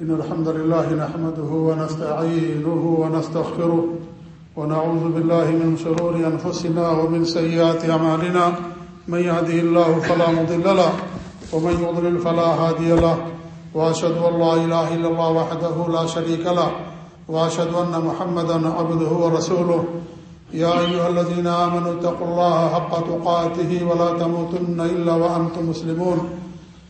إن الحمد لله نحمده ونستعينه ونستغفره ونعوذ بالله من شرور أنفسنا ومن سيئات أعمالنا من يهده الله فلا مضل له ومن يضلل فلا هادي له وأشهد أن لا إله إلا الله وحده لا شريك له وأشهد أن محمدا عبده ورسوله يا أيها الذين آمنوا اتقوا الله حق تقاته ولا تموتن إلا وأنتم مسلمون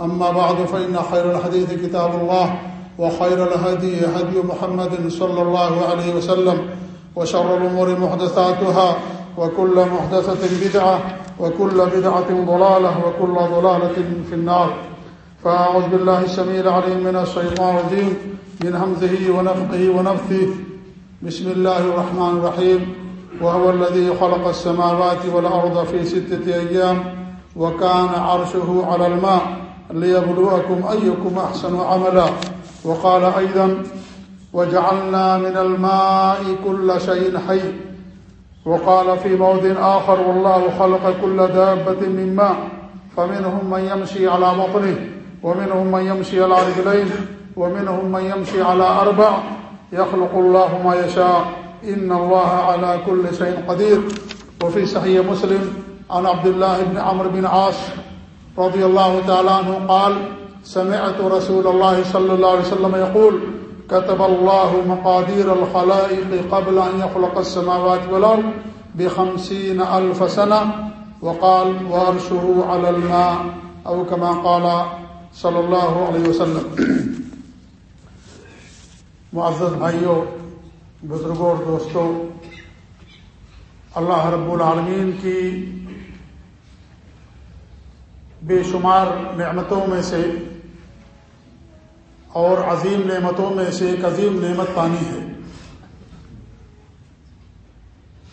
أما بعد، فإن خير الحديث كتاب الله، وخير الهدي هدي محمد صلى الله عليه وسلم، وشر الأمور محدثاتها، وكل محدثة بدعة، وكل بدعة ضلالة، وكل ضلالة في النار. فأعوذ بالله السميع العليم من الشيطان الرجيم، من همزه ونفقه ونفثه. بسم الله الرحمن الرحيم. وهو الذي خلق السماوات والأرض في ستة أيام، وكان عرشه على الماء. ليبلوكم أيكم أحسن عملا. وقال أيضا وجعلنا من الماء كل شيء حي. وقال في موض آخر والله خلق كل دابة من ماء. فمنهم من يمشي على بطنه، ومنهم من يمشي على رجلين، ومنهم من يمشي على أربع. يخلق الله ما يشاء. إن الله على كل شيء قدير. وفي صحيح مسلم عن عبد الله بن عمر بن عاص رضي الله تعالى عنه قال، سمعت رسول الله صلى الله عليه وسلم يقول كتب الله مقادير الخلائق قبل أن يخلق السماوات والأرض بخمسين ألف سنة وقال وارشه على الماء أو كما قال صلى الله عليه وسلم. معزز بھائیوں بزرگوں اور دوستوں، اللہ رب العالمین کی بے شمار نعمتوں میں سے اور عظیم نعمتوں میں سے ایک عظیم نعمت پانی ہے۔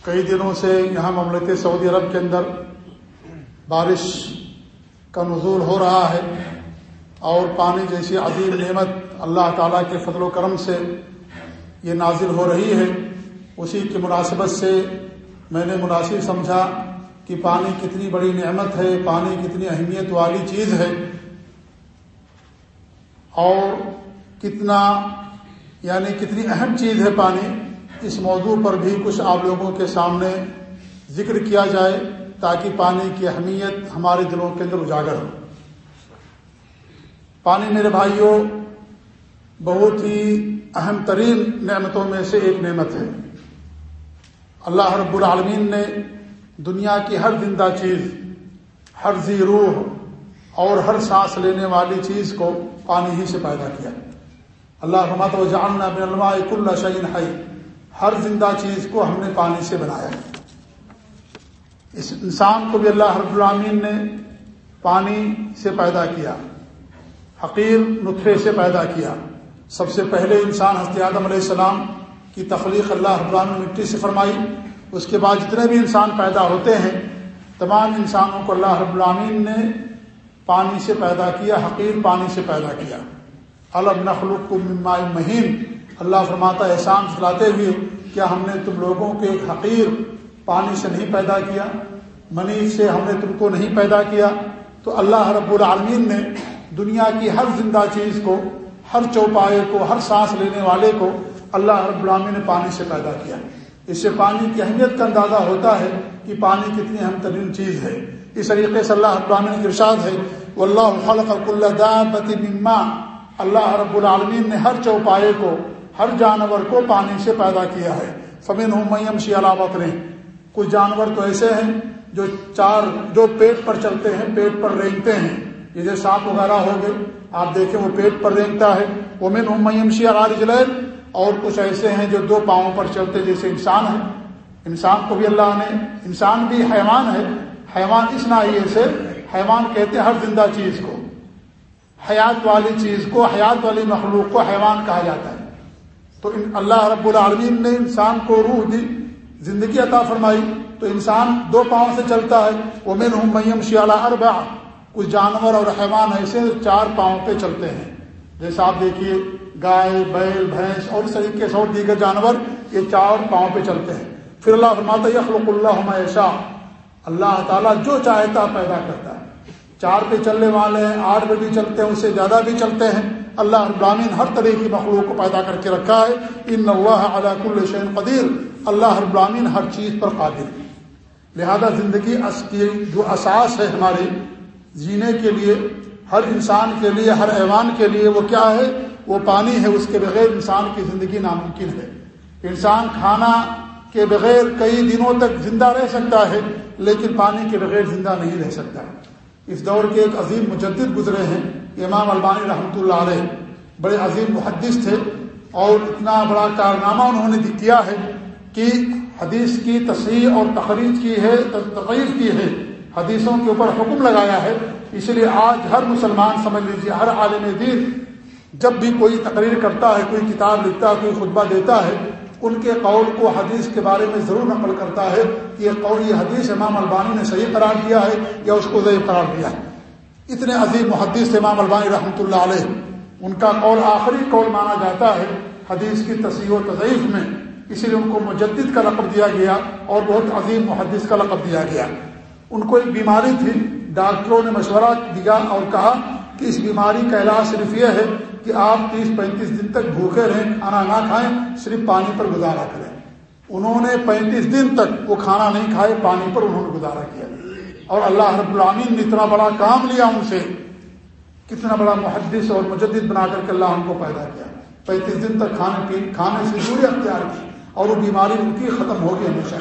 کئی دنوں سے یہاں مملکت سعودی عرب کے اندر بارش کا نزول ہو رہا ہے اور پانی جیسی عظیم نعمت اللہ تعالیٰ کے فضل و کرم سے یہ نازل ہو رہی ہے۔ اسی کی مناسبت سے میں نے مناسب سمجھا کہ پانی کتنی بڑی نعمت ہے، پانی کتنی اہمیت والی چیز ہے۔ اور کتنا یعنی کتنی اہم چیز ہے پانی، اس موضوع پر بھی کچھ آپ لوگوں کے سامنے ذکر کیا جائے تاکہ پانی کی اہمیت ہمارے دلوں کے اندر اجاگر ہو۔ پانی میرے بھائیوں، بہت ہی اہم ترین نعمتوں میں سے ایک نعمت ہے۔ اللہ رب العالمین نے دنیا کی ہر زندہ چیز، ہر زی روح اور ہر سانس لینے والی چیز کو پانی ہی سے پیدا کیا۔ اللہ رحمت و جاننا بن علماء کل شعین ہائی ہر زندہ چیز کو ہم نے پانی سے بنایا اس انسان کو بھی اللہ رب العامین نے پانی سے پیدا کیا حقیر نطفے سے پیدا کیا۔ سب سے پہلے انسان حضرت آدم علیہ السلام کی تخلیق اللہ رب العالمین مٹی سے فرمائی۔ اس کے بعد جتنے بھی انسان پیدا ہوتے ہیں، تمام انسانوں کو اللہ رب العامین نے پانی سے پیدا کیا، حقیر پانی سے پیدا کیا۔ الب نخلق کو ممائ مہین۔ اللہ فرماتا احسان چلاتے ہوئے، کیا ہم نے تم لوگوں کے حقیر پانی سے نہیں پیدا کیا؟ منی سے ہم نے تم کو نہیں پیدا کیا؟ تو اللہ رب العالمین نے دنیا کی ہر زندہ چیز کو، ہر چوپائے کو، ہر سانس لینے والے کو اللہ رب العالمین نے پانی سے پیدا کیا۔ اس سے پانی کی اہمیت کا اندازہ ہوتا ہے کہ پانی کتنی اہم ترین چیز ہے۔ اس طریقے سے اللہ رب ارشاد ہے اللہ خلق اللہ مما اللہ رب العالمین نے ہر چوپائے کو، ہر جانور کو پانی سے پیدا کیا ہے۔ فمین ہوں شی علامت نے کچھ جانور تو ایسے ہیں جو چار، جو پیٹ پر چلتے ہیں، پیٹ پر رینگتے ہیں۔ جیسے سانپ وغیرہ ہو گئے، آپ دیکھیں وہ پیٹ پر رینگتا ہے۔ وہ مین ہوں میم شی علار اور کچھ ایسے ہیں جو دو پاؤں پر چلتے جیسے انسان ہے انسان کو بھی اللہ نے، انسان بھی حیوان ہے۔ حیوان اس ناحیے سے، حیوان کہتے ہیں ہر زندہ چیز کو۔ حیات والی چیز کو، حیات والی مخلوق کو حیوان کہا جاتا ہے۔ تو اللہ رب العالمین نے انسان کو روح دی، زندگی عطا فرمائی۔ تو انسان دو پاؤں سے چلتا ہے۔ وہ میں ہوں میم شیالہ اربا کچھ جانور اور حیوان ایسے چار پاؤں پہ چلتے ہیں۔ جیسا آپ دیکھیے گائے، بیل، بھینس اور اس طریقے سے اور دیگر جانور یہ چار پاؤں پہ چلتے ہیں۔ پھر اللہ فرماتا یخلق اللہ عشا اللہ تعالیٰ جو چاہتا پیدا کرتا ہے۔ چار پہ چلنے والے ہیں آٹھ پہ بھی چلتے ہیں، اس سے زیادہ بھی چلتے ہیں۔ اللہ ابرامین ہر طرح کی مخلوق کو پیدا کر کے رکھا ہے۔ ان اللہ الشین قدیر۔ اللہ ابرامین ہر چیز پر قادر لہذا زندگی کی جو اساس ہے ہماری جینے کے لیے، ہر انسان کے لیے، ہر ایوان کے لیے وہ کیا ہے؟ وہ پانی ہے اس کے بغیر انسان کی زندگی ناممکن ہے۔ انسان کھانا کے بغیر کئی دنوں تک زندہ رہ سکتا ہے، لیکن پانی کے بغیر زندہ نہیں رہ سکتا۔ اس دور کے ایک عظیم مجدد گزرے ہیں، امام البانی رحمۃ اللہ علیہ۔ بڑے عظیم محدث تھے اور اتنا بڑا کارنامہ انہوں نے کیا ہے کہ حدیث کی تصحیح اور تقریر کی ہے تقریر کی ہے۔ حدیثوں کے اوپر حکم لگایا ہے۔ اس لیے آج ہر مسلمان، سمجھ لیجیے، ہر عالم دین جب بھی کوئی تقریر کرتا ہے، کوئی کتاب لکھتا ہے، کوئی خطبہ دیتا ہے، ان کے قول کو حدیث کے بارے میں ضرور نقل کرتا ہے کہ یہ قول، یہ حدیث امام البانی نے صحیح قرار دیا ہے یا اس کو ضعیف قرار دیا ہے۔ اتنے عظیم محدث امام البانی رحمۃ اللہ علیہ، ان کا قول آخری قول مانا جاتا ہے حدیث کی تصحیح و تضعیف میں، اسی لیے ان کو مجدد کا لقب دیا گیا اور بہت عظیم محدث کا لقب دیا گیا۔ ان کو ایک بیماری تھی، ڈاکٹروں نے مشورہ دیا اور کہا کہ اس بیماری کا علاج صرف یہ ہے کہ آپ تیس پینتیس دن تک بھوکے رہیں، کھانا نہ کھائیں، صرف پانی پر گزارا کریں۔ انہوں نے پینتیس دن تک وہ کھانا نہیں کھائے، پانی پر انہوں نے گزارا کیا۔ اور اللہ رب العامین نے اتنا بڑا کام لیا ان سے، کتنا بڑا محدث اور مجدد بنا کر کے اللہ ان کو پیدا کیا۔ پینتیس دن تک کھانے پی، کھانے سے دوری اختیار کی اور وہ بیماری ان کی ختم ہو گئی ہمیشہ۔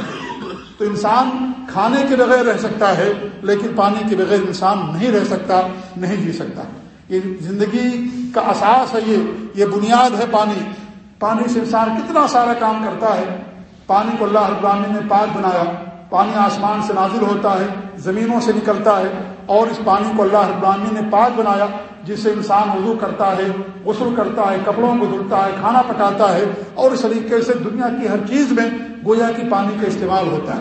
تو انسان کھانے کے بغیر رہ سکتا ہے، لیکن پانی کے بغیر انسان نہیں رہ سکتا، نہیں جی سکتا۔ یہ زندگی کا اساس ہے یہ یہ بنیاد ہے پانی۔ پانی سے انسان کتنا سارا کام کرتا ہے۔ پانی کو اللہ ابرامی نے پاک بنایا۔ پانی آسمان سے نازل ہوتا ہے، زمینوں سے نکلتا ہے۔ اور اس پانی کو اللہ ابرامی نے پاک بنایا، جس سے انسان وضو کرتا ہے، غسل کرتا ہے، کپڑوں کو دھلتا ہے، کھانا پکاتا ہے۔ اور اس طریقے سے دنیا کی ہر چیز میں گویا کی پانی کا استعمال ہوتا ہے۔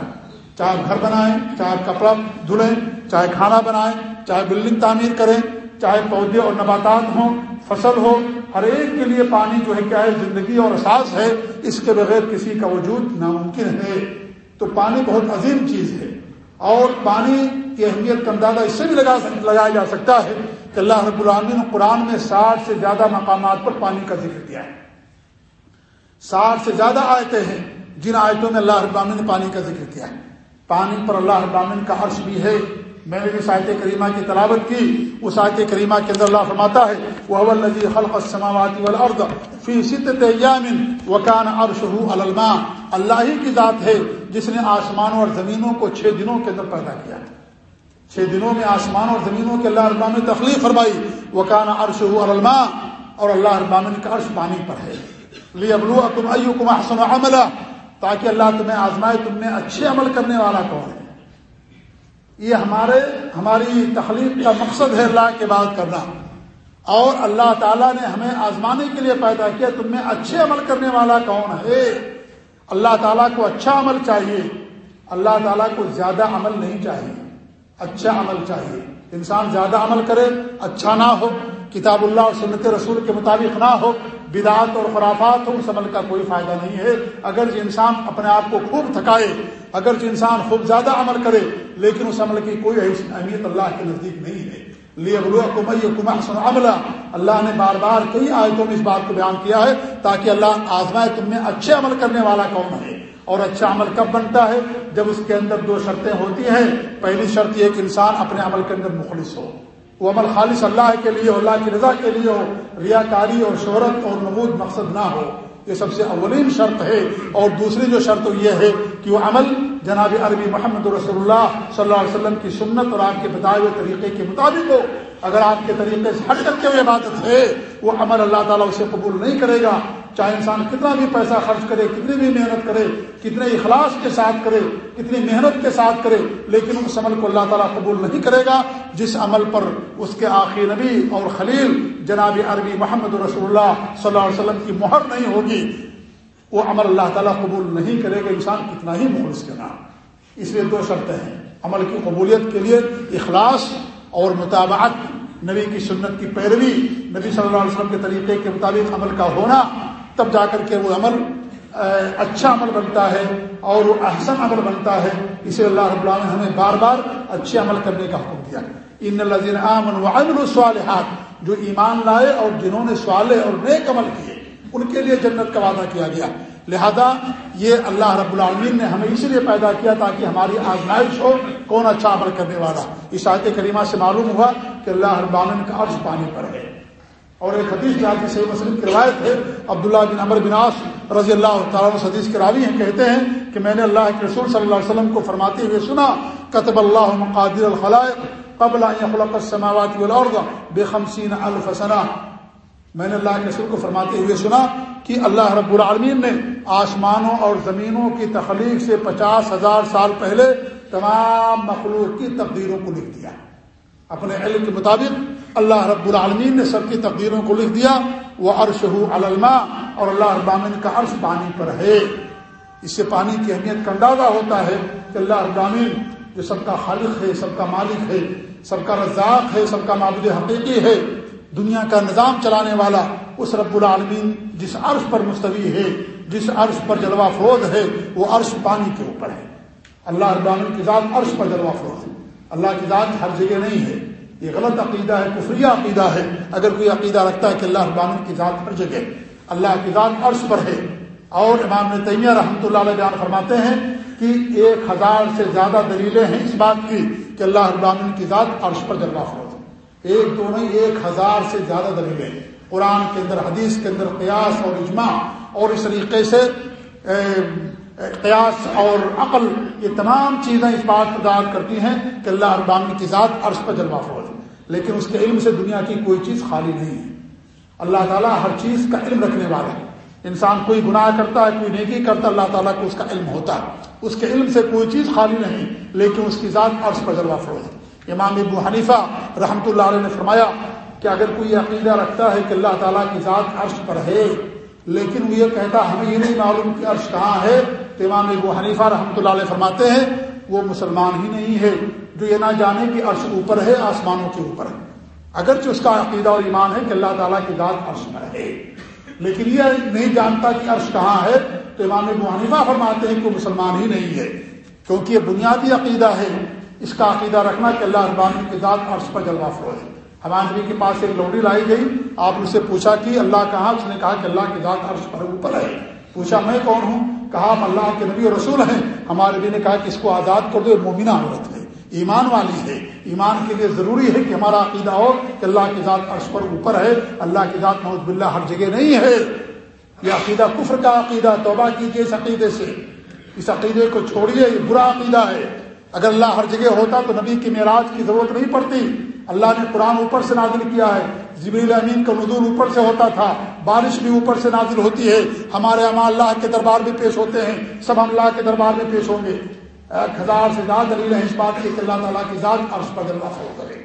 چاہے گھر بنائیں، چاہے کپڑا دھلیں، چاہے کھانا بنائیں، چاہے بلڈنگ تعمیر کریں چاہے پودے اور نباتات ہوں، فصل ہو، ہر ایک کے لیے پانی جو ہے کیا ہے، زندگی اور احساس ہے، اس کے بغیر کسی کا وجود ناممکن ہے۔ تو پانی بہت عظیم چیز ہے۔ اور پانی کی اہمیت کا اندازہ اس سے بھی لگا لگایا جا سکتا ہے کہ اللہ رب العالمین قرآن میں ساٹھ سے زیادہ مقامات پر پانی کا ذکر کیا ہے۔ ساٹھ سے زیادہ آیتیں ہیں، جن آیتوں میں اللہ رب العالمین نے پانی کا ذکر کیا ہے۔ پانی پر اللہ رب العالمین کا عرش بھی ہے۔ میں نے جس آیت کریمہ کی تلاوت کی، اس آیت کریمہ کے اندر اللہ فرماتا ہے وہ الذي خلق السماوات والارض في سته ايام وكان عرشه على الماء۔ اللہ ہی کی ذات ہے جس نے آسمانوں اور زمینوں کو چھ دنوں کے اندر پیدا کیا۔ چھ دنوں میں آسمان اور زمینوں کے اللہ ابام نے تخلیق فرمائی۔ وکان عرش على الماء۔ اور اللہ ابام کا عرش پانی پر ہے۔ ليبلوكم ايكم احسن عملا۔ تاکہ اللہ تمہیں آزمائے تم میں اچھے عمل کرنے والا کون ہے۔ یہ ہمارے ہماری تخلیق کا مقصد ہے اللہ کے بات کرنا اور اللہ تعالیٰ نے ہمیں آزمانے کے لیے پیدا کیا تم میں اچھے عمل کرنے والا کون ہے؟ اللہ تعالیٰ کو اچھا عمل چاہیے، اللہ تعالیٰ کو زیادہ عمل نہیں چاہیے اچھا عمل چاہیے۔ انسان زیادہ عمل کرے اچھا نہ ہو، کتاب اللہ اور سنت رسول کے مطابق نہ ہو بدعات اور خرافات ہو اس عمل کا کوئی فائدہ نہیں ہے۔ اگر جو انسان اپنے آپ کو خوب تھکائے، اگر جو انسان خوب زیادہ عمل کرے، لیکن اس عمل کی کوئی اہمیت اللہ کے نزدیک نہیں ہے۔ لیکن عملہ اللہ نے بار بار کئی آیتوں میں اس بات کو بیان کیا ہے تاکہ اللہ آزمائے تم میں اچھے عمل کرنے والا کون ہے۔ اور اچھا عمل کب بنتا ہے؟ جب اس کے اندر دو شرطیں ہوتی ہیں۔ پہلی شرط یہ کہ انسان اپنے عمل کے اندر مخلص ہو۔ وہ عمل خالص اللہ کے لیے ہو، اللہ کی رضا کے لیے ہو، ریاکاری اور شہرت اور نمود مقصد نہ ہو۔ یہ سب سے اولین شرط ہے اور دوسری جو شرط یہ ہے کہ وہ عمل جناب عربی محمد رسول اللہ صلی اللہ علیہ وسلم کی سنت اور آپ کے بتائے ہوئے طریقے کے مطابق ہو، اگر آپ کے طریقے سے ہٹ کر کے وہ عبادت ہے، وہ عمل اللہ تعالیٰ اسے قبول نہیں کرے گا۔ چاہے انسان کتنا بھی پیسہ خرچ کرے، کتنی بھی محنت کرے، کتنے اخلاص کے ساتھ کرے، کتنی محنت کے ساتھ کرے، لیکن اس عمل کو اللہ تعالیٰ قبول نہیں کرے گا، جس عمل پر اس کے آخری نبی اور خلیل جناب عربی محمد رسول اللہ صلی اللہ علیہ وسلم کی مہر نہیں ہوگی۔ وہ عمل اللہ تعالیٰ قبول نہیں کرے گا، انسان کتنا ہی مخلص کے نام اس لیے دو شرطیں ہیں۔ عمل کی قبولیت کے لیے اخلاص اور مطابعت۔ نبی کی سنت کی پیروی، نبی صلی اللہ علیہ وسلم کے طریقے کے مطابق عمل کا ہونا، تب جا کر کے وہ عمل اچھا عمل بنتا ہے اور وہ احسن عمل بنتا ہے۔ اسے اللہ رب اللہ نے ہمیں بار بار اچھے عمل کرنے کا حکم دیا۔ ان الزین عامن وعمل الصالحات، جو ایمان لائے اور جنہوں نے سوالے اور نیک عمل کیے ان کے لیے جنت کا وعدہ کیا گیا۔ لہذا یہ اللہ رب العالمین نے ہمیں اس لیے پیدا کیا تاکہ ہماری آزمائش ہو، کون اچھا عمل کرنے والا۔ اس آیت کریمہ سے معلوم ہوا کہ اللہ رب العالمین کا عرض پانی پر ہے۔ اور ایک حدیث جہاں کی صحیح مسلم کی روایت ہے، عبداللہ بن عمر بن عاص رضی اللہ تعالیٰ حدیث کے راوی ہیں، کہتے ہیں کہ میں نے اللہ کے رسول صلی اللہ علیہ وسلم کو فرماتے ہوئے سنا، کتب اللہ مقادر الخلائق قبل ان يخلق السماوات والارض بخمسین الف سنہ میں نے اللہ کے رسول کو فرماتے ہوئے سنا کہ اللہ رب العالمین نے آسمانوں اور زمینوں کی تخلیق سے پچاس ہزار سال پہلے تمام مخلوق کی تقدیروں کو لکھ دیا۔ اپنے علم کے مطابق اللہ رب العالمین نے سب کی تقدیروں کو لکھ دیا۔ وہ عرش ہو علما اور اللہ ابامین کا عرش پانی پر ہے۔ اس سے پانی کی اہمیت کا اندازہ ہوتا ہے کہ اللہ ابامین جو سب کا خالق ہے، سب کا مالک ہے، سب کا رزاق ہے، سب کا معبود حقیقی ہے دنیا کا نظام چلانے والا اس رب العالمین جس عرش پر مستوی ہے، جس عرش پر جلوہ فروز ہے، وہ عرش پانی کے اوپر ہے۔ اللہ العالمین کی ذات عرش پر جلوہ فروز ہے۔ اللہ کی ذات ہر جگہ نہیں ہے۔ یہ غلط عقیدہ ہے کفری عقیدہ ہے۔ اگر کوئی عقیدہ رکھتا ہے کہ اللہ ابامن کی ذات ہر جگہ اللہ کی ذات عرش پر ہے۔ اور امام تیمیہ رحمۃ اللہ علیہ بیان فرماتے ہیں کہ ایک ہزار سے زیادہ دلیلیں ہیں اس بات کی کہ اللہ ابامن کی ذات عرش پر جلوہ فروز ایک دو نہیں، ایک ہزار سے زیادہ دلیلیں۔ قرآن کے اندر، حدیث کے اندر قیاس اور اجماع اور اس طریقے سے قیاس اور عقل، یہ تمام چیزیں اس بات کو داد کرتی ہیں کہ اللہ ابامن کی ذات عرش پر جلوہ فروز لیکن اس کے علم سے دنیا کی کوئی چیز خالی نہیں ہے۔ اللہ تعالیٰ ہر چیز کا علم رکھنے والا ہے انسان کوئی گناہ کرتا ہے، کوئی نیکی کرتا اللہ تعالیٰ کو اس کا علم ہوتا ہے۔ اس کے علم سے کوئی چیز خالی نہیں، لیکن اس کی ذات عرش پر جلوہ فروز ہے امام ابو حنیفہ رحمۃ اللہ علیہ نے فرمایا کہ اگر کوئی عقیدہ رکھتا ہے کہ اللہ تعالیٰ کی ذات عرش پر ہے، لیکن وہ یہ کہتا ہمیں یہ نہیں معلوم کہ عرش کہاں ہے، تو امام ابو حنیفہ رحمۃ اللہ علیہ فرماتے ہیں، وہ مسلمان ہی نہیں ہے، جو یہ نہ جانے کہ عرش اوپر ہے، آسمانوں کے اوپر ہے۔ اگرچہ اس کا عقیدہ اور ایمان ہے کہ اللہ تعالیٰ کی ذات عرش پر ہے۔ لیکن یہ نہیں جانتا کہ عرش کہاں ہے، تو امام ابو حنیفہ فرماتے ہیں کہ وہ مسلمان ہی نہیں ہے، کیونکہ یہ بنیادی عقیدہ ہے۔ اس کا عقیدہ رکھنا کہ اللہ ابان کی ذات عرش پر جلوہ فروز ہے ہمارے نبی کے پاس ایک لوڈی لائی گئی، آپ نے پوچھا کہ اللہ کہاں؟ اس نے کہا کہ اللہ کی ذات عرش پر اوپر ہے۔ پوچھا، میں کون ہوں؟ کہا، ہم اللہ کے نبی اور رسول ہیں۔ ہمارے نبی نے کہا کہ اس کو آزاد کر دو مومنہ عورت ہے، ایمان والی ہے۔ ایمان کے لیے ضروری ہے کہ ہمارا عقیدہ ہو کہ اللہ کی ذات عرش پر اوپر ہے۔ اللہ کی ذات محمد بلّہ ہر جگہ نہیں ہے۔ یہ عقیدہ کفر کا عقیدہ، توبہ کیجیے اس عقیدے سے۔ اس عقیدے کو چھوڑیے، یہ برا عقیدہ ہے۔ اگر اللہ ہر جگہ ہوتا تو نبی کی معراج کی ضرورت نہیں پڑتی۔ اللہ نے قرآن اوپر سے نازل کیا ہے۔ جبریل امین کا نزول اوپر سے ہوتا تھا۔ بارش بھی اوپر سے نازل ہوتی ہے۔ ہمارے اما اللہ کے دربار میں پیش ہوتے ہیں۔ سب ہم اللہ کے دربار میں پیش ہوں گے۔ ایک ہزار سے زیادہ دلیل ہے اس بات کی کہ اللہ تعالیٰ کی ذات عرش پر اللہ کرے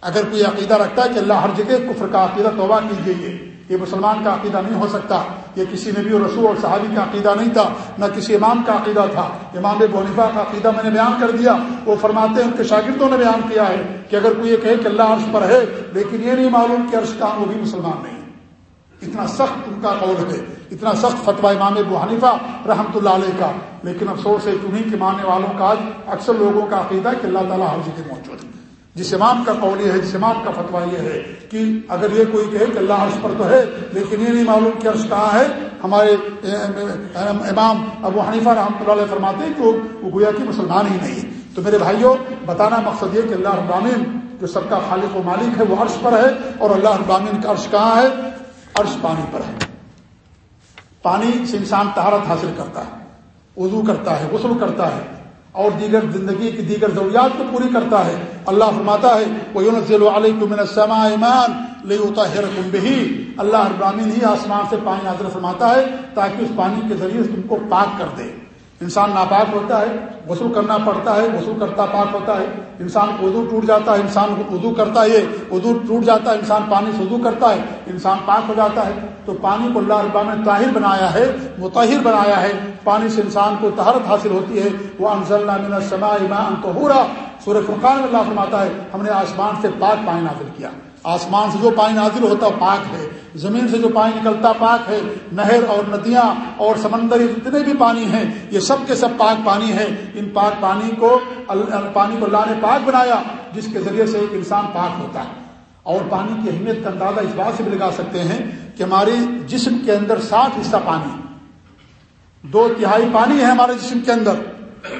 اگر کوئی عقیدہ رکھتا ہے کہ اللہ ہر جگہ کفر کا عقیدہ توبہ کیجیے۔ یہ مسلمان کا عقیدہ نہیں ہو سکتا۔ یہ کسی نبی اور رسول اور صحابی کا عقیدہ نہیں تھا، نہ کسی امام کا عقیدہ تھا۔ امام بونیفا کا عقیدہ میں نے بیان کر دیا۔ وہ فرماتے ہیں ان کے شاگردوں نے بیان کیا ہے کہ اگر کوئی یہ کہے کہ اللہ عرش پر ہے، لیکن یہ نہیں معلوم کہ عرش کا وہ بھی مسلمان نہیں اتنا سخت ان کا قول ہے۔ اتنا سخت فتویٰ امام ابو حنیفہ رحمۃ اللہ علیہ کا۔ لیکن افسوس ہے انہیں کے ماننے والوں کا آج اکثر لوگوں کا عقیدہ کہ اللہ تعالیٰ ہر جگہ موجود ہے۔ جس امام کا قول یہ ہے، جس امام کا فتویٰ یہ ہے کہ اگر یہ کوئی کہے کہ اللہ عرش پر تو ہے، لیکن یہ نہیں معلوم کہ عرش کہاں ہے۔ ہمارے امام ابو حنیفہ رحمۃ اللہ علیہ فرماتے ہیں کہ وہ گویا کہ مسلمان ہی نہیں۔ تو میرے بھائیوں، بتانا مقصد یہ کہ اللہ ابامین جو سب کا خالق و مالک ہے، وہ عرش پر ہے اور اللہ ابامین کا عرش کہاں ہے؟ عرش پانی پر ہے۔ پانی سے انسان تہارت حاصل کرتا ہے، وضو کرتا ہے، غسل کرتا ہے۔ اور دیگر زندگی کی دیگر ضروریات کو پوری کرتا ہے۔ اللہ فرماتا ہے وہ ایمان بھی اللہ ابراہین ہی آسمان سے پانی نازل فرماتا ہے تاکہ اس پانی کے ذریعے تم کو پاک کر دے۔ انسان ناپاک ہوتا ہے، غسل کرنا پڑتا ہے، غسل کرتا پاک ہوتا ہے، انسان کو اردو ٹوٹ جاتا ہے، انسان اردو کرتا ہے اردو ٹوٹ جاتا ہے، انسان پانی سے اردو کرتا ہے، انسان پاک ہو جاتا ہے۔ تو پانی کو اللہ ربا نے طاہر بنایا ہے متحر بنایا ہے۔ پانی سے انسان کو تہرت حاصل ہوتی ہے۔ وہ انضل سما ایمان تو ہو رہا سورہ فرقان میں اللہ فرماتا ہے، ہم نے آسمان سے پاک پانی نازل کیا۔ آسمان سے جو پانی نازل ہوتا پاک ہے، زمین سے جو پانی نکلتا پاک ہے، نہر اور ندیاں اور سمندر، جتنے بھی پانی ہیں، یہ سب کے سب پاک پانی ہے ان پاک پانی کو پانی کو اللہ نے پاک بنایا، جس کے ذریعے سے ایک انسان پاک ہوتا ہے۔ اور پانی کی اہمیت کا اندازہ اس بات سے بھی لگا سکتے ہیں کہ ہمارے جسم کے اندر سات حصہ پانی دو تہائی پانی ہے ہمارے جسم کے اندر۔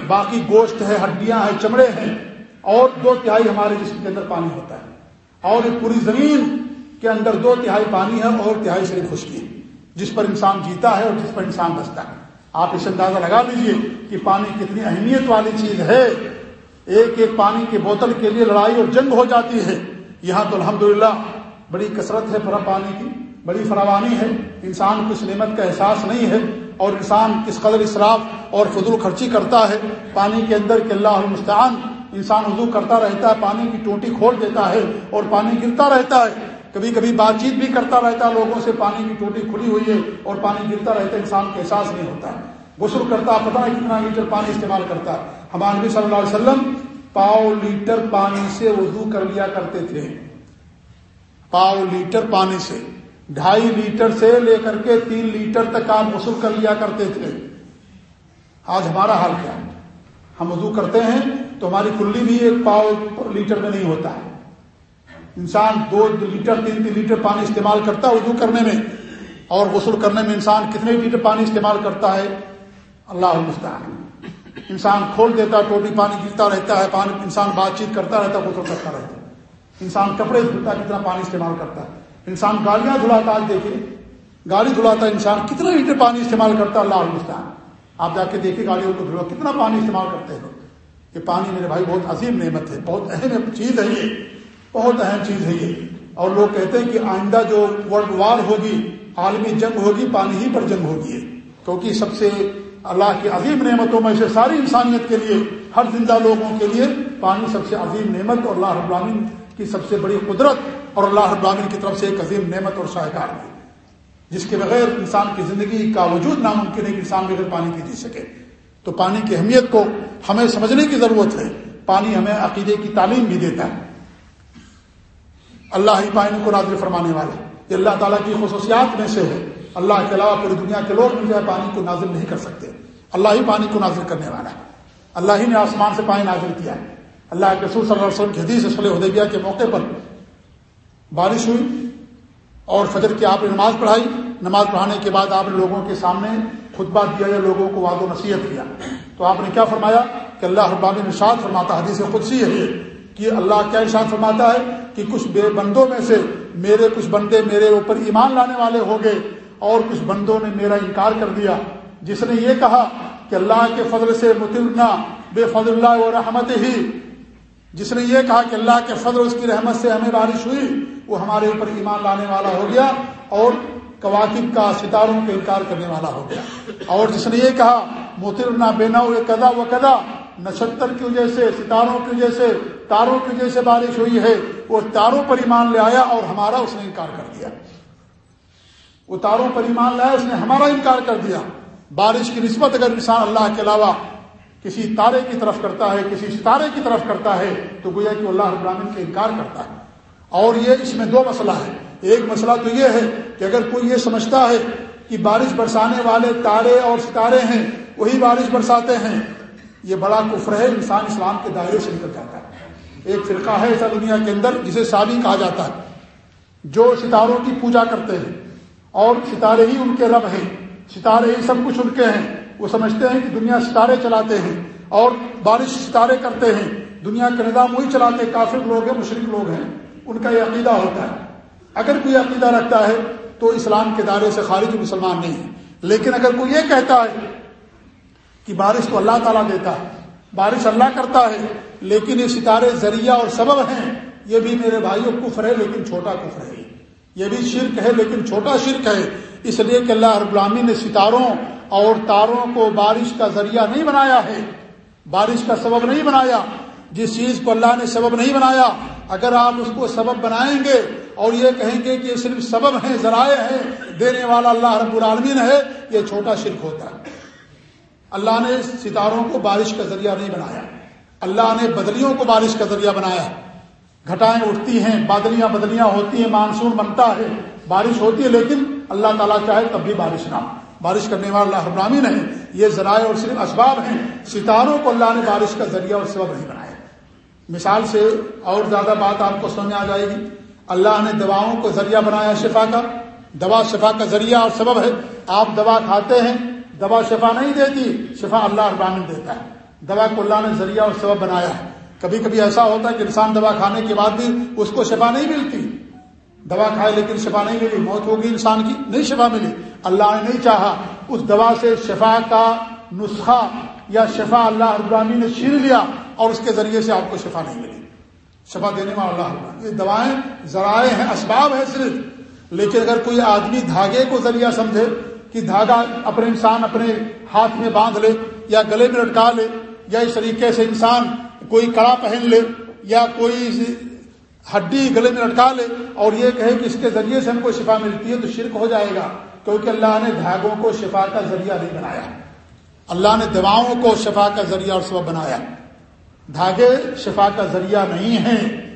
باقی گوشت ہے، ہڈیاں ہیں، چمڑے ہیں، اور دو تہائی ہمارے جسم کے اندر پانی ہوتا ہے۔ اور ایک پوری زمین کے اندر دو تہائی پانی ہے اور تہائی صرف خشکی جس پر انسان جیتا ہے اور جس پر انسان بستا ہے۔ آپ اس اندازہ لگا لیجیے کہ پانی کتنی اہمیت والی چیز ہے۔ ایک ایک پانی کی بوتل کے لیے لڑائی اور جنگ ہو جاتی ہے۔ یہاں تو الحمدللہ بڑی کثرت ہے پورا پانی کی، بڑی فراوانی ہے۔ انسان کو اس نعمت کا احساس نہیں ہے اور انسان کس قدر اسراف اور فضول خرچی کرتا ہے۔ پانی کے اندر کہ اللہ المستعان انسان وضو کرتا رہتا ہے، پانی کی ٹوٹی کھول دیتا ہے اور پانی گرتا رہتا ہے۔ کبھی کبھی بات چیت بھی کرتا رہتا ہے، لوگوں سے پانی کی ٹوٹی کھلی ہوئی ہے اور پانی گرتا رہتا ہے، انسان کو احساس نہیں ہوتا۔ غسل کرتا، پتہ نہیں کتنا لیٹر پانی استعمال کرتا۔ ہے ہمارے نبی صلی اللہ علیہ وسلم پاؤ لیٹر پانی سے وضو کر لیا کرتے تھے۔ پاؤ لیٹر پانی سے۔ ڈھائی لیٹر سے لے کر کے تین لیٹر تک آپ غسل کر لیا کرتے تھے۔ آج ہمارا حال کیا ہے؟ ہم وضو کرتے ہیں تو ہماری کلی بھی ایک پاؤ لیٹر میں نہیں ہوتا ہے۔ انسان دو لیٹر، تین تین لیٹر پانی استعمال کرتا ہے وضو کرنے میں، اور غسل کرنے میں انسان کتنے لیٹر پانی استعمال کرتا ہے؟ اللہ المستان انسان کھول دیتا ہے، ٹوٹی پانی گرتا رہتا ہے، پانی، انسان بات چیت کرتا رہتا ہے، غسل کرتا رہتا ہے۔ انسان کپڑے دھلتا کتنا پانی استعمال کرتا ہے۔ انسان گاڑیاں دھلاتا آج دیکھیں گاڑی دھلاتا ہے انسان، کتنا لیٹر پانی استعمال کرتا ہے؟ اللہ المستان آپ جا کے دیکھیں گاڑیوں کو دھلو، کتنا پانی استعمال کرتے ہیں۔ یہ پانی میرے بھائی بہت عظیم نعمت ہے، بہت اہم چیز ہے یہ، بہت اہم چیز ہے یہ۔ اور لوگ کہتے ہیں کہ آئندہ جو ورلڈ وار ہوگی، عالمی جنگ ہوگی، پانی ہی پر جنگ ہوگی کیونکہ سب سے اللہ کی عظیم نعمتوں میں سے ساری انسانیت کے لیے، ہر زندہ لوگوں کے لیے پانی سب سے عظیم نعمت اور اللہ ابراہین کی سب سے بڑی قدرت اور اللہ ابراہین کی طرف سے ایک عظیم نعمت اور شاہکار ہے۔ جس کے بغیر انسان کی زندگی کا وجود ناممکن ہے کہ انسان بغیر پانی کی جی سکے۔ تو پانی کی اہمیت کو ہمیں سمجھنے کی ضرورت ہے۔ پانی ہمیں عقیدے کی تعلیم بھی دیتا ہے۔ اللہ ہی پانی کو نازل فرمانے والے یہ اللہ تعالیٰ کی خصوصیات میں سے ہے۔ اللہ کے علاوہ پوری دنیا کے لوگ مل جائے پانی کو نازل نہیں کر سکتے۔ اللہ ہی پانی کو نازل کرنے والا ہے۔ اللہ ہی نے آسمان سے پانی نازل کیا ہے۔ اللہ کے رسول صلی اللہ علیہ وسلم کی حدیث صلی حدیبیہ کے موقع پر بارش ہوئی اور فجر کی آپ نے نماز پڑھائی۔ نماز پڑھانے کے بعد آپ نے لوگوں کے سامنے خطبہ دیا یا لوگوں کو واد و نصیحت کیا تو آپ نے کیا فرمایا کہ اللہ ابام نشاد فرماتا حدیث خدسی ہے کہ اللہ کیا ارشاد فرماتا ہے کہ کچھ بے بندوں میں سے میرے کچھ بندے میرے اوپر ایمان لانے والے ہو گئے اور کچھ بندوں نے میرا انکار کر دیا۔ جس نے یہ کہا کہ اللہ کے فضل سے متلنا بے فضل اللہ و رحمت ہی۔ جس نے یہ کہا کہ اللہ کے فضل اس کی رحمت سے ہمیں بارش ہوئی، وہ ہمارے اوپر ایمان لانے والا ہو گیا اور کواکب کا ستاروں کا انکار کرنے والا ہو گیا۔ اور جس نے یہ کہا مترنا بے نو کدا و کدا نچتر کی وجہ سے، ستاروں کی وجہ سے، تاروں کی وجہ سے بارش ہوئی ہے، وہ تاروں پر ایمان لے آیا اور ہمارا اس نے انکار کر دیا۔ وہ تاروں پر ایمان لایا، اس نے ہمارا انکار کر دیا۔ بارش کی نسبت اگر انسان اللہ کے علاوہ کسی تارے کی طرف کرتا ہے، کسی ستارے کی طرف کرتا ہے، تو گویا کہ اللہ ابراہین کا انکار کرتا ہے۔ اور یہ اس میں دو مسئلہ ہے ایک مسئلہ تو یہ ہے کہ اگر کوئی یہ سمجھتا ہے کہ بارش برسانے والے تارے اور ستارے ہیں، وہی بارش برساتے ہیں۔ یہ بڑا کفر ہے، انسان اسلام کے دائرے سے نکل جاتا ہے۔ ایک فرقہ ہے ایسا دنیا کے اندر جسے سابی کہا جاتا ہے، جو ستاروں کی پوجا کرتے ہیں۔ اور ستارے ہی ان کے رب ہیں، ستارے ہی سب کچھ ان کے ہیں۔ وہ سمجھتے ہیں کہ دنیا ستارے چلاتے ہیں اور بارش ستارے کرتے ہیں۔ دنیا کا نظام وہی چلاتے کافر لوگ ہیں مشرق لوگ ہیں۔ ان کا یہ عقیدہ ہوتا ہے۔ اگر کوئی عقیدہ رکھتا ہے تو اسلام کے دائرے سے خارج مسلمان نہیں ہے۔ لیکن اگر کوئی یہ کہتا ہے کہ بارش تو اللہ تعالیٰ دیتا ہے، بارش اللہ کرتا ہے، لیکن یہ ستارے ذریعہ اور سبب ہیں، یہ بھی میرے بھائیوں کفر ہے لیکن چھوٹا کفر ہے۔ یہ بھی شرک ہے لیکن چھوٹا شرک ہے۔ اس لیے کہ اللہ رب العالمین نے ستاروں اور تاروں کو بارش کا ذریعہ نہیں بنایا ہے۔ بارش کا سبب نہیں بنایا۔ جس چیز کو اللہ نے سبب نہیں بنایا اگر آپ اس کو سبب بنائیں گے اور یہ کہیں گے کہ یہ صرف سبب ہیں، ذرائع ہیں، دینے والا اللہ رب العالمین ہے، یہ چھوٹا شرک ہوتا ہے۔ اللہ نے ستاروں کو بارش کا ذریعہ نہیں بنایا۔ اللہ نے بدلیوں کو بارش کا ذریعہ بنایا۔ گھٹائیں اٹھتی ہیں، بادلیاں بدلیاں ہوتی ہیں، مانسون بنتا ہے، بارش ہوتی ہے، لیکن اللہ تعالیٰ چاہے تب بھی بارش نہ بارش کرنے والا اللہ ابراہین ہے۔ یہ ذرائع اور صرف اسباب ہیں۔ ستاروں کو اللہ نے بارش کا ذریعہ اور سبب نہیں بنایا۔ مثال سے اور زیادہ بات آپ کو سمجھ آ جائے گی۔ اللہ نے دواؤں کو ذریعہ بنایا شفا کا۔ دوا شفا کا ذریعہ اور سبب ہے۔ آپ دوا کھاتے ہیں، دوا شفا نہیں دیتی، شفا اللہ ابراہین دیتا ہے۔ دوا کو اللہ نے ذریعہ اور سبب بنایا ہے۔ کبھی کبھی ایسا ہوتا ہے کہ انسان دوا کھانے کے بعد بھی اس کو شفا نہیں ملتی۔ دوا کھائے لیکن شفا نہیں ملی، موت ہوگی انسان کی، نہیں شفا ملی۔ اللہ نے نہیں چاہا۔ اس دوا سے شفا کا نسخہ یا شفا اللہ ابراہمی نے چھین لیا۔ اور اس کے ذریعے سے آپ کو شفا نہیں ملی۔ شفا دینے والا اللہ یہ دوائیں، ذرائع ہیں، اسباب ہیں صرف۔ لیکن اگر کوئی آدمی دھاگے کو ذریعہ سمجھے کہ دھاگا اپنے انسان اپنے ہاتھ میں باندھ لے یا گلے میں لٹکا لے یا اس طریقے سے انسان کوئی کڑا پہن لے یا کوئی ہڈی گلے میں لٹکا لے اور یہ کہے کہ اس کے ذریعے سے ہم کو شفا ملتی ہے تو شرک ہو جائے گا۔ کیونکہ اللہ نے دھاگوں کو شفا کا ذریعہ نہیں بنایا۔ اللہ نے دواؤں کو شفا کا ذریعہ اور سبب بنایا۔ دھاگے شفا کا ذریعہ نہیں ہیں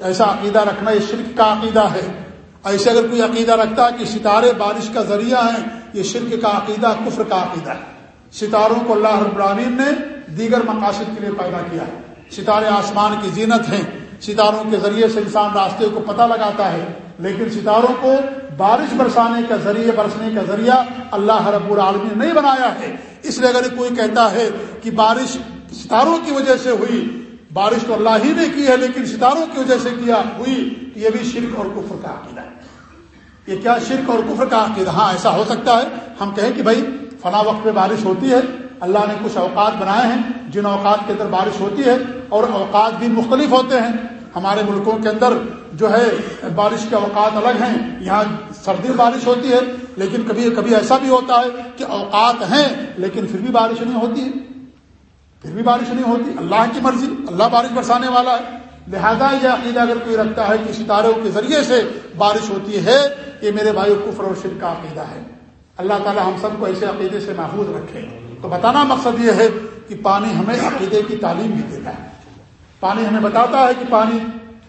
ایسا عقیدہ رکھنا یہ شرک کا عقیدہ ہے۔ ایسے اگر کوئی عقیدہ رکھتا ہے کہ ستارے بارش کا ذریعہ ہیں، یہ شرک کا عقیدہ، کفر کا عقیدہ ہے۔ ستاروں کو اللہ رب العالمین نے دیگر مقاصد کے لیے پیدا کیا ہے۔ ستارے آسمان کی زینت ہیں۔ ستاروں کے ذریعے سے انسان راستے کو پتہ لگاتا ہے۔ لیکن ستاروں کو بارش برسانے کا ذریعے برسنے کا ذریعہ اللہ رب العالمین نے نہیں بنایا ہے۔ اس لیے اگر کوئی کہتا ہے کہ بارش ستاروں کی وجہ سے ہوئی۔ بارش تو اللہ ہی نے کی ہے، لیکن ستاروں کی وجہ سے کیا ہوئی؟ یہ بھی شرک اور کفر کا عقیدہ ہے۔ یہ کیا شرک اور کفر کا عقیدہ؟ ہاں ایسا ہو سکتا ہے۔ ہم کہیں کہ بھائی، فلاں وقت پہ بارش ہوتی ہے، اللہ نے کچھ اوقات بنائے ہیں، جن اوقات کے اندر بارش ہوتی ہے اور اوقات بھی مختلف ہوتے ہیں۔ ہمارے ملکوں کے اندر جو ہے، بارش کے اوقات الگ ہیں۔ یہاں سردی بارش ہوتی ہے، لیکن کبھی کبھی ایسا بھی ہوتا ہے کہ اوقات ہیں، لیکن پھر بھی بارش نہیں ہوتی۔ ہے پھر بھی بارش نہیں ہوتی۔ اللہ کی مرضی، اللہ بارش برسانے والا ہے۔ لہذا یہ عقیدہ اگر کوئی رکھتا ہے کہ ستاروں کے ذریعے سے بارش ہوتی ہے، یہ میرے بھائی کفر اور شرک کا عقیدہ ہے۔ اللہ تعالی ہم سب کو ایسے عقیدے سے محفوظ رکھے۔ تو بتانا مقصد یہ ہے کہ پانی ہمیں عقیدے کی تعلیم بھی دیتا ہے۔ پانی ہمیں بتاتا ہے کہ پانی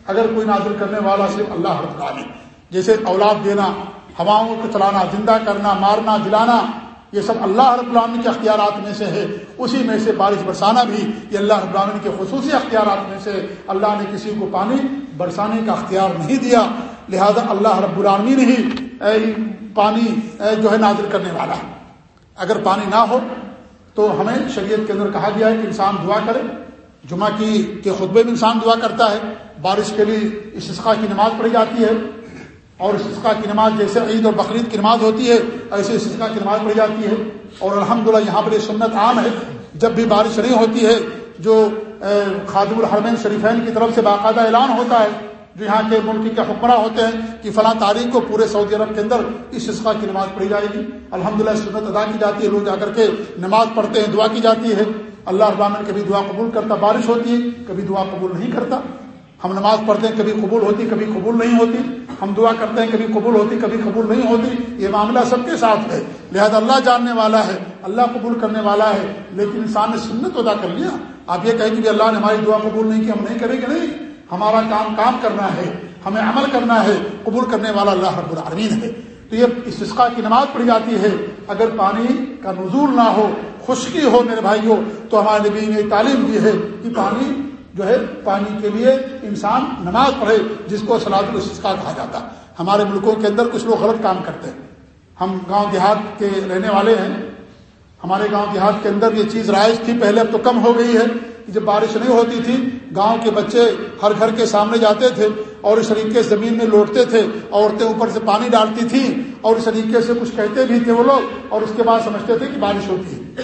اگر کوئی نازل کرنے والا صرف اللہ رب العالمین۔ جیسے اولاد دینا، ہواؤں کو چلانا، زندہ کرنا، مارنا، جلانا یہ سب اللہ رب العالمین کے اختیارات میں سے ہے، اسی میں سے بارش برسانا بھی یہ اللہ رب العالمین کے خصوصی اختیارات میں سے اللہ نے کسی کو پانی برسانے کا اختیار نہیں دیا۔ لہذا اللہ رب العالمین ہی پانی جو ہے نازل کرنے والا۔ اگر پانی نہ ہو تو ہمیں شریعت کے اندر کہا گیا ہے کہ انسان دعا کرے۔ جمعہ کی کے خطبے میں انسان دعا کرتا ہے۔ بارش کے لیے استثقاء کی نماز پڑھی جاتی ہے۔ اور استثقاء کی نماز جیسے عید اور بقرعید کی نماز ہوتی ہے، ایسے استثقاء کی نماز پڑھی جاتی ہے۔ اور الحمدللہ یہاں پر یہ سنت عام ہے۔ جب بھی بارش نہیں ہوتی ہے، جو خادم الحرمین شریفین کی طرف سے باقاعدہ اعلان ہوتا ہے، جو یہاں کے ملک کے حکمراں ہوتے ہیں کہ فلاں تاریخ کو پورے سعودی عرب کے اندر اس عشقہ کی نماز پڑھی جائے گی۔ الحمدللہ سنت ادا کی جاتی ہے، لوگ جا کر کے نماز پڑھتے ہیں، دعا کی جاتی ہے۔ اللہ ابامن کبھی دعا قبول کرتا، بارش ہوتی ہے، کبھی دعا قبول نہیں کرتا۔ ہم نماز پڑھتے ہیں، کبھی قبول ہوتی، کبھی قبول نہیں ہوتی۔ ہم دعا کرتے ہیں، کبھی قبول ہوتی، کبھی قبول نہیں ہوتی، یہ معاملہ سب کے ساتھ ہے۔ لہذا اللہ جاننے والا ہے، اللہ قبول کرنے والا ہے، لیکن انسان نے سنت ادا کر لیا۔ آپ یہ کہیں کہ اللہ نے ہماری دعا قبول نہیں کی، ہم نہیں کریں گے؟ نہیں۔ ہمارا کام کام کرنا ہے، ہمیں عمل کرنا ہے، قبول کرنے والا اللہ رب العالمین ہے۔ تو یہ استثقاء کی نماز پڑھی جاتی ہے۔ اگر پانی کا نزول نہ ہو، خشکی ہو میرے بھائیوں، تو ہمارے نبی نے تعلیم دی ہے کہ پانی جو ہے پانی کے لیے انسان نماز پڑھے، جس کو سلاد الاستسقاء کہا جاتا۔ ہمارے ملکوں کے اندر کچھ لوگ غلط کام کرتے ہیں۔ ہم گاؤں دیہات کے رہنے والے ہیں۔ ہمارے گاؤں دیہات کے اندر یہ چیز رائج تھی، پہلے اب تو کم ہو گئی ہے جب بارش نہیں ہوتی تھی، گاؤں کے بچے ہر گھر کے سامنے جاتے تھے اور اس طریقے سے زمین میں لوٹتے تھے، عورتیں اوپر سے پانی ڈالتی تھیں اور اس طریقے سے کچھ کہتے بھی تھے وہ لوگ اور اس کے بعد سمجھتے تھے کہ بارش ہوتی ہے۔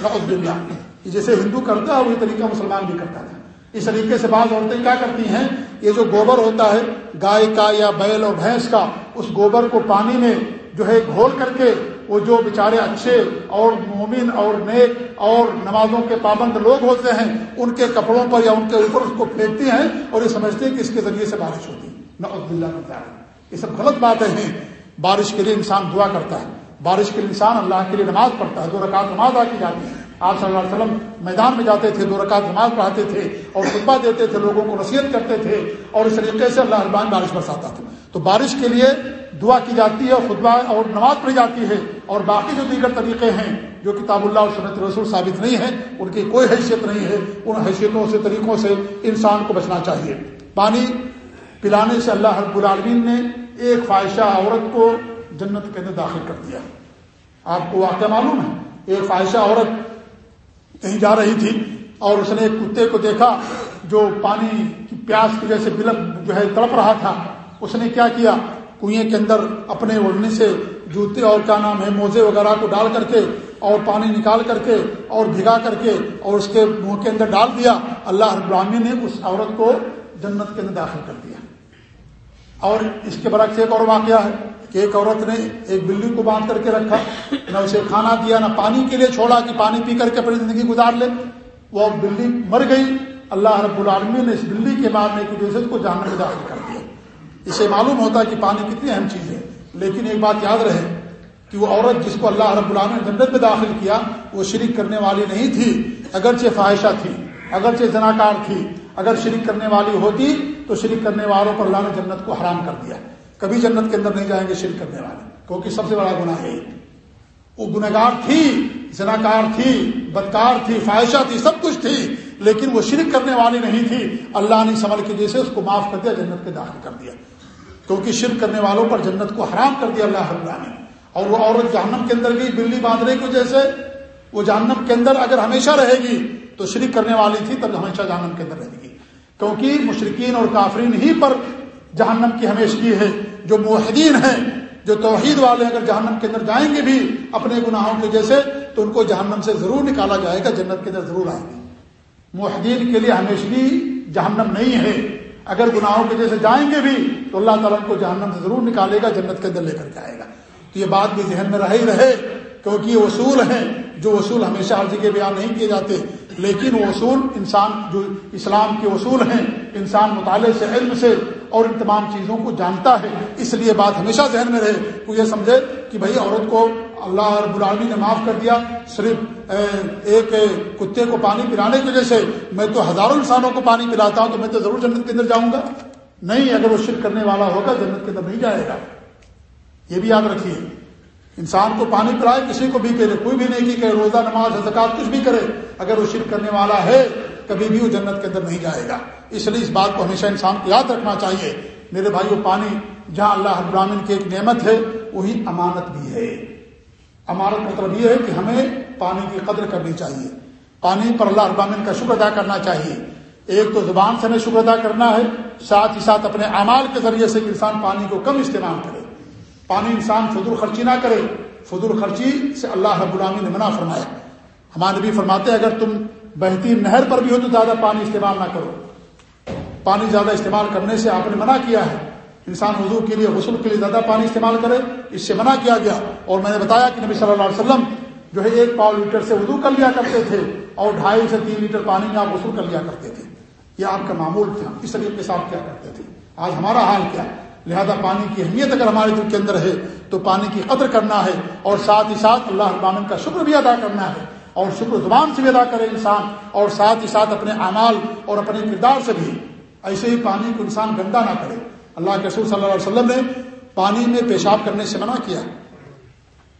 جیسے ہندو کرتا ہے وہی طریقہ مسلمان بھی کرتا تھا۔ اس طریقے سے بعض عورتیں کیا کرتی ہیں؟ یہ جو گوبر ہوتا ہے، گائے کا یا بیل اور بھینس کا، اس گوبر کو پانی میں جو ہے گھول کر کے وہ جو بیچارے اچھے اور مومن اور نیک اور نمازوں کے پابند لوگ ہوتے ہیں، ان کے کپڑوں پر یا ان کے اوپر اس کو پھینکتی ہیں اور یہ سمجھتے ہیں کہ اس کے ذریعے سے بارش ہوتی ہے۔ اللہ یہ سب غلط باتیں ہیں۔ بارش کے لیے انسان دعا کرتا ہے۔ بارش کے لیے انسان اللہ کے لیے نماز پڑھتا ہے، دو رکعت نماز آ کی جاتی ہے۔ آپ صلی اللہ علیہ وسلم میدان میں جاتے تھے، دو رکعت نماز پڑھاتے تھے اور خطبہ دیتے تھے، لوگوں کو نصیحت کرتے تھے اور اس طریقے سے اللہ اربان بارش برساتا تھا۔ تو بارش کے لیے دعا کی جاتی ہے اور خطبہ اور نماز پڑھی جاتی ہے اور باقی جو دیگر طریقے ہیں، جو کتاب اللہ اور سنت رسول ثابت نہیں ہے ان کی کوئی حیثیت نہیں ہے۔ ان حیثیتوں سے، طریقوں سے انسان کو بچنا چاہیے۔ پانی پلانے سے اللہ رب العالمین نے ایک فائشہ عورت کو جنت کے اندر داخل کر دیا۔ آپ کو واقعہ معلوم ہے، ایک فائشہ عورت کہیں جا رہی تھی اور اس نے ایک کتے کو دیکھا جو پانی کی پیاس کی وجہ سے بلک جو ہے تڑپ رہا تھا۔ اس نے کیا کیا؟ کنویں کے اندر اپنے اڑنے سے جوتے اور کیا نام ہے، موزے وغیرہ کو ڈال کر کے اور پانی نکال کر کے اور بھگا کر کے اور اس کے منہ کے اندر ڈال دیا۔ اللہ براہمی نے اس عورت کو جنت کے اندر داخل کر دیا۔ اور اس کے برعکس ایک اور واقعہ ہے۔ کہ ایک عورت نے ایک بلی کو باندھ کر کے رکھا، نہ اسے کھانا دیا، نہ پانی کے لیے چھوڑا کہ پانی پی کر کے اپنی زندگی گزار لے۔ وہ بلی مر گئی۔ اللہ رب العالمین نے اس بلی کے مارنے کی وجہ سے کو جاننے میں داخل کر دیا۔ اسے معلوم ہوتا ہے کہ پانی کتنی اہم چیز ہے۔ لیکن ایک بات یاد رہے کہ وہ عورت جس کو اللہ رب العالمین نے جنت میں داخل کیا، وہ شرک کرنے والی نہیں تھی۔ اگرچہ خواہشہ تھی، اگرچہ زناکار تھی، اگر شرک کرنے والی ہوتی تو شرک کرنے والوں پر اللہ نے جنت کو حرام کر دیا۔ کبھی جنت کے اندر نہیں جائیں گے، شرک کرنے والے۔ کیونکہ سب سے بڑا گناہ ہے وہ گناگار تھی، زناکار تھی، بدکار تھی خواہشہ تھی، سب کچھ تھی، لیکن وہ شرک کرنے والی نہیں تھی۔ اللہ نے سمل کے جیسے اس کو معاف کر دیا، جنت کے داخل کر دیا۔ کیونکہ شرک کرنے والوں پر جنت کو حرام کر دیا اللہ اللہ نے اور وہ عورت جہنم کے اندر گئی، بلی باندھنے کی وجہ سے۔ وہ جہنم کے اندر اگر ہمیشہ رہے گی، تو شرک کرنے والی تھی، تب ہمیشہ جہنم کے اندر رہے گی۔ کیونکہ مشرقین اور کافرین ہی پر جہنم کی ہمیشگی ہے، جو موحدین ہیں، جو توحید والے اگر جہنم کے اندر جائیں گے بھی اپنے گناہوں کے جیسے، تو ان کو جہنم سے ضرور نکالا جائے گا، جنت کے اندر ضرور آئیں گے۔ موحدین کے لیے ہمیشگی جہنم نہیں ہے۔ اگر گناہوں کے جیسے جائیں گے بھی، تو اللہ تعالیٰ کو جہنم سے ضرور نکالے گا، جنت کے اندر لے کر کے آئے گا۔ تو یہ بات بھی ذہن میں رہے ہی رہے، کیونکہ یہ اصول ہیں، جو اصول ہمیشہ ہر جگہ بیان نہیں کیے جاتے۔ لیکن وہ اصول انسان، جو اسلام کے اصول ہیں، انسان مطالعے سے، علم سے اور ان تمام چیزوں کو جانتا ہے۔ اس لیے بات ہمیشہ ذہن میں رہے۔ وہ یہ سمجھے کہ بھائی عورت کو اللہ رب العالمی نے معاف کر دیا۔ صرف ایک کتے کو پانی پلانے کی وجہ سے میں تو ہزاروں انسانوں کو پانی پلاتا ہوں تو میں تو ضرور جنت کے اندر جاؤں گا۔ نہیں، اگر وہ شرک کرنے والا ہوگا جنت کے اندر نہیں جائے گا۔ یہ بھی یاد رکھیے۔ انسان کو پانی پلائے، کسی کو بھی کرے کوئی بھی نہیں کہ روزہ، نماز حضکات کچھ بھی کرے، اگر وہ شرک کرنے والا ہے کبھی بھی وہ جنت کے اندر نہیں جائے گا۔ اس لیے اس بات کو ہمیشہ انسان کو یاد رکھنا چاہیے۔ میرے بھائی وہ پانی جہاں اللہ ابراہین کی ایک نعمت ہے، وہی امانت بھی ہے۔ امانت مطلب یہ ہے کہ ہمیں پانی کی قدر کرنی چاہیے۔ پانی پر اللہ ابراہین کا شکر ادا کرنا چاہیے۔ ایک تو زبان سے ہمیں شکر ادا کرنا ہے، ساتھ ہی ساتھ اپنے اعمال کے ذریعے سے انسان پانی کو کم استعمال کرے۔ پانی انسان فضول خرچی نہ کرے، فضول خرچی سے اللہ رب العامی نے منع فرمایا۔ ہمارے بھی فرماتے اگر تم بہتی نہر پر بھی ہو تو زیادہ پانی استعمال نہ کرو۔ پانی زیادہ استعمال کرنے سے آپ نے منع کیا ہے۔ انسان وضو کے لیے، غسل کے لیے زیادہ پانی استعمال کرے، اس سے منع کیا گیا۔ اور میں نے بتایا کہ نبی صلی اللہ علیہ وسلم جو ہے ایک پاؤ لیٹر سے وضو کر لیا کرتے تھے اور ڈھائی سے تین لیٹر پانی میں آپ غسل کر لیا کرتے تھے۔ یہ آپ کا معمول تھا۔ اس طریقے سے آپ کیا کرتے تھے۔ آج ہمارا حال کیا؟ لہذا پانی کی اہمیت اگر ہمارے دل کے اندر ہے تو پانی کی قدر کرنا ہے اور ساتھ ہی ساتھ اللہ ابامن کا شکر بھی ادا کرنا ہے۔ اور شکر زبان سے بھی ادا کرے انسان اور ساتھ ہی ساتھ اپنے اعمال اور اپنے کردار سے بھی ایسے ہی پانی کو انسان گندا نہ کرے۔ اللہ کے رسول صلی اللہ علیہ وسلم نے پانی میں پیشاب کرنے سے منع کیا۔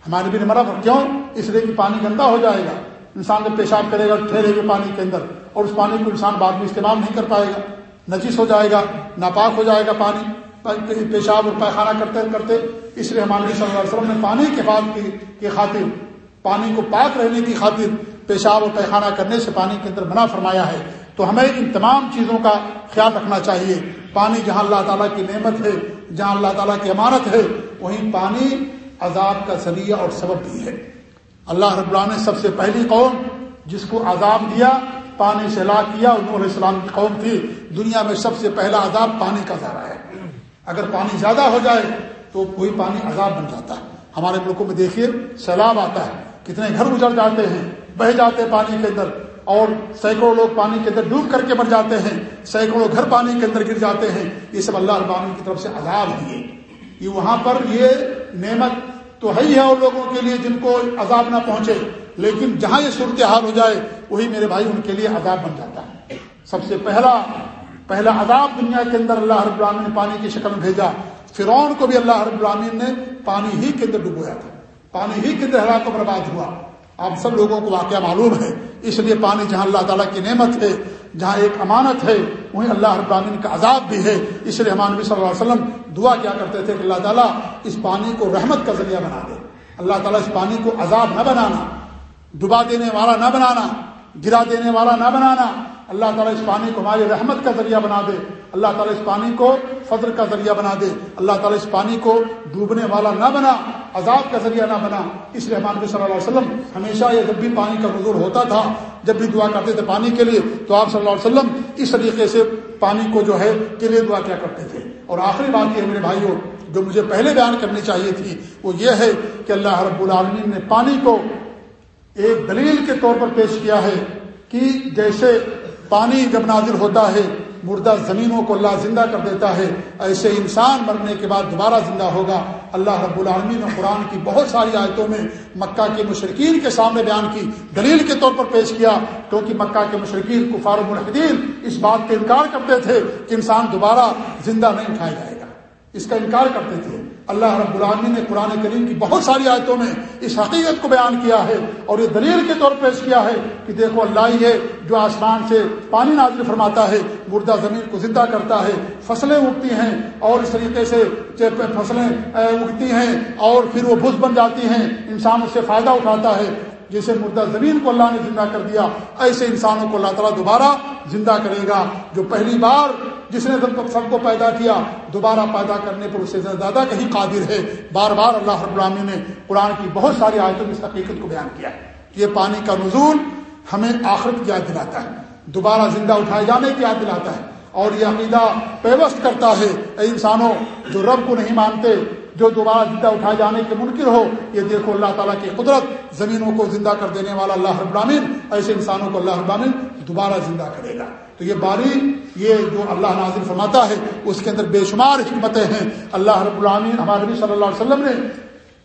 ہمارے بھی نے منع کیوں؟ اس لیے کہ پانی گندا ہو جائے گا۔ انسان جب پیشاب کرے گا، ٹھہرے گا پانی کے اندر اور اس پانی کو انسان بعد میں استعمال نہیں کر پائے گا۔ نجیس ہو جائے گا، ناپاک ہو جائے گا پانی۔ پیشاب اور پیخانہ کرتے کرتے اس لیے ہمارے صلی اللہ علیہ وسلم نے پانی کے بعد کی خاطر پانی کو پاک رہنے کی خاطر پیشاب اور پیخانہ کرنے سے پانی کے اندر منع فرمایا ہے۔ تو ہمیں ان تمام چیزوں کا خیال رکھنا چاہیے۔ پانی جہاں اللہ تعالیٰ کی نعمت ہے، جہاں اللہ تعالیٰ کی امانت ہے، وہیں پانی عذاب کا ذریعہ اور سبب بھی ہے۔ اللہ رب اللہ نے سب سے پہلی قوم جس کو عذاب دیا، پانی سے ہلاک کیا نور علیہ السلام کی قوم تھی۔ دنیا میں سب سے پہلا عذاب پانی کا ذرا ہے۔ اگر پانی زیادہ ہو جائے تو کوئی پانی عذاب بن جاتا۔ ہے ہمارے ملکوں میں دیکھیے، سیلاب آتا ہے۔ کتنے گھر اجڑ جاتے ہیں، بہ جاتے پانی کے اندر اور سینکڑوں لوگ پانی کے اندر ڈوب کر کے مر جاتے ہیں، سینکڑوں گھر پانی کے اندر گر جاتے ہیں۔ یہ سب اللہ ابامن کی طرف سے عذاب دیے یہ۔ وہاں پر یہ نعمت تو ہے ہی ہے اور لوگوں کے لیے جن کو عذاب نہ پہنچے، لیکن جہاں یہ صورتحال ہو جائے، وہی میرے بھائی ان کے لیے عذاب بن جاتا ہے۔ سب سے پہلا پہلا عذاب دنیا کے اندر اللہ رب العالمین نے پانی کی شکل میں بھیجا۔ فرعون کو بھی اللہ رب العالمین نے پانی ہی کے اندر ڈبویا تھا۔ پانی ہی کے اندر ہلاک و برباد ہوا۔ آپ سب لوگوں کو واقعہ معلوم ہے۔ اس لیے پانی جہاں اللہ تعالیٰ کی نعمت ہے، جہاں ایک امانت ہے، وہیں اللہ رب العالمین کا عذاب بھی ہے۔ اس لیے ہمان نبی صلی اللہ علیہ وسلم دعا کیا کرتے تھے کہ اللہ تعالیٰ اس پانی کو رحمت کا ذریعہ بنا دے۔ اللہ تعالیٰ اس پانی کو عذاب نہ بنانا، ڈبا دینے والا نہ بنانا، گرا دینے والا نہ بنانا۔ اللہ تعالیٰ اس پانی کو ہماری رحمت کا ذریعہ بنا دے۔ اللہ تعالیٰ اس پانی کو فضر کا ذریعہ بنا دے۔ اللہ تعالیٰ اس پانی کو ڈوبنے والا نہ بنا، عذاب کا ذریعہ نہ بنا۔ اس لیے ہمارے صلی اللہ علیہ وسلم ہمیشہ یہ جب بھی پانی کا نظور ہوتا تھا، جب بھی دعا کرتے تھے پانی کے لیے، تو آپ صلی اللہ علیہ وسلم اس طریقے سے پانی کو جو ہے کے لیے دعا کیا کرتے تھے۔ اور آخری بات یہ ہے میرے بھائیوں، جو مجھے پہلے بیان کرنی چاہیے تھی، وہ یہ ہے کہ اللہ رب العالمین نے پانی کو ایک دلیل کے طور پر پیش کیا ہے کہ جیسے پانی جب نازل ہوتا ہے، مردہ زمینوں کو اللہ زندہ کر دیتا ہے۔ ایسے انسان مرنے کے بعد دوبارہ زندہ ہوگا۔ اللہ رب العالمین نے قرآن کی بہت ساری آیتوں میں مکہ کے مشرقین کے سامنے بیان کی، دلیل کے طور پر پیش کیا۔ کیونکہ مکہ کے مشرقین کفار المحدین اس بات کا انکار کرتے تھے کہ انسان دوبارہ زندہ نہیں اٹھایا جائے گا۔ اس کا انکار کرتے تھے۔ اللہ رب العالمین نے قرآن کریم کی بہت ساری آیتوں میں اس حقیقت کو بیان کیا ہے اور یہ دلیل کے طور پیش کیا ہے کہ دیکھو اللہ ہی ہے جو آسمان سے پانی نازل فرماتا ہے، مردہ زمین کو زندہ کرتا ہے، فصلیں اگتی ہیں اور اس طریقے سے فصلیں اگتی ہیں اور پھر وہ بھس بن جاتی ہیں، انسان اس سے فائدہ اٹھاتا ہے۔ جیسے مردہ زمین کو اللہ نے زندہ کر دیا، ایسے انسانوں کو اللہ تعالیٰ دوبارہ زندہ کرے گا۔ جو پہلی بار جس نے سب کو پیدا کیا، دوبارہ پیدا کرنے پر اسے زیادہ کہیں قادر ہے۔ بار بار اللہ رب العالمین نے قرآن کی بہت ساری آیتوں میں اس حقیقت کو بیان کیا یہ پانی کا نزول ہمیں آخرت کی یاد دلاتا ہے۔ دوبارہ زندہ اٹھائے جانے کی یاد دلاتا ہے۔ اور یہ عقیدہ پیوست کرتا ہے، اے انسانوں، جو رب کو نہیں مانتے جو دوبارہ زندہ اٹھائے جانے کے منکر ہو، یہ دیکھو اللہ تعالیٰ کی قدرت، زمینوں کو زندہ کر دینے والا اللہ رب العالمین، ایسے انسانوں کو اللہ رب العالمین دوبارہ زندہ کرے گا۔ تو یہ باری، یہ جو اللہ نازل فرماتا ہے، اس کے اندر بے شمار حکمتیں ہیں۔ اللہ رب العالمین، ہمارے نبی صلی اللہ علیہ وسلم نے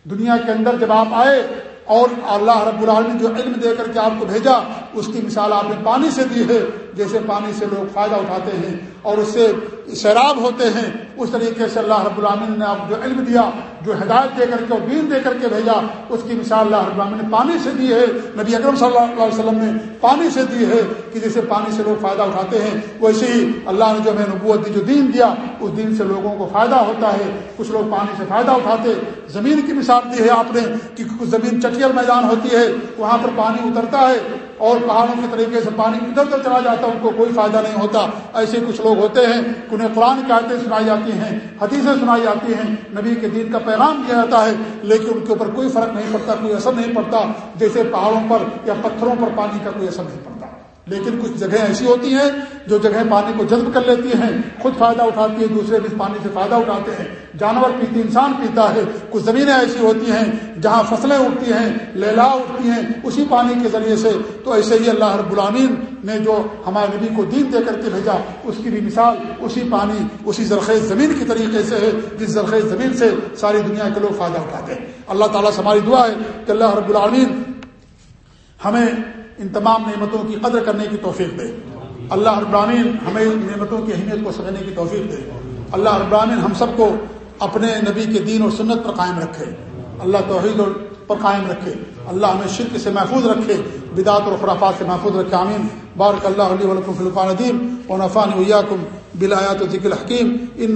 دنیا کے اندر جب آپ آئے اور اللہ رب العالمین جو علم دے کر کے آپ کو بھیجا، اس کی مثال آپ نے پانی سے دی ہے۔ جیسے پانی سے لوگ فائدہ اٹھاتے ہیں اور اس سے سیراب ہوتے ہیں، اس طریقے سے اللہ رب العامن نے آپ جو علم دیا، جو ہدایت دے کر کے اور دین دے کر کے بھیجا، اس کی مثال اللہ رب العامن نے پانی سے دی ہے۔ نبی اکرم صلی اللہ علیہ وسلم نے پانی سے دی ہے کہ جیسے پانی سے لوگ فائدہ اٹھاتے ہیں۔ ویسے ہی اللہ نے جو ہمیں نبوت دی، جو دین دیا، اس دین سے لوگوں کو فائدہ ہوتا ہے۔ کچھ لوگ پانی سے فائدہ اٹھاتے۔ زمین کی مثال دی ہے آپ نے کہ زمین چٹیل میدان ہوتی ہے، وہاں پر پانی اترتا ہے اور پہاڑوں کے طریقے سے پانی ادھر ادھر چلا جاتا ہے، ان کو کوئی فائدہ نہیں ہوتا۔ ایسے کچھ لوگ لوگ ہوتے ہیں انہیں قرآن کی آیتیں سنائی جاتی ہیں، حدیثیں سنائی جاتی ہیں۔ نبی کے دین کا پیغام دیا جاتا ہے، لیکن ان کے اوپر کوئی فرق نہیں پڑتا، کوئی اثر نہیں پڑتا، جیسے پہاڑوں پر یا پتھروں پر پانی کا کوئی اثر نہیں پڑتا۔ لیکن کچھ جگہیں ایسی ہوتی ہیں جو جگہیں پانی کو جذب کر لیتی ہیں، خود فائدہ اٹھاتی ہیں، دوسرے بھی پانی سے فائدہ اٹھاتے ہیں۔ جانور پیتے، انسان پیتا ہے، کچھ زمینیں ایسی ہوتی ہیں جہاں فصلیں اٹھتی ہیں، لیلا اٹھتی ہیں، اسی پانی کے ذریعے سے۔ تو ایسے ہی اللہ رب العامین نے جو ہمارے نبی کو دین دے کر کے بھیجا، اس کی بھی مثال اسی پانی، اسی زرخیز زمین کی طریقے سے ہے، جس زرخیز زمین سے ساری دنیا کے لوگ فائدہ اٹھاتے ہیں۔ اللہ تعالیٰ سے ہماری دعا ہے کہ اللہ رب العالمین ہمیں ان تمام نعمتوں کی قدر کرنے کی توفیق دے۔ اللہ ابراہین ہمیں نعمتوں کی اہمیت کو سمجھنے کی توفیق دے۔ اللہ ابراہین ہم سب کو اپنے نبی کے دین اور سنت پر قائم رکھے۔ اللہ توحید پر قائم رکھے۔ اللہ ہمیں شرک سے محفوظ رکھے۔ بدعت اور خرافات سے محفوظ رکھے۔ آمین۔ بارک اللہ علیہ ولکم فلقان ندیم و نفان ویاکم بلایات و ذکر الحکیم۔ ان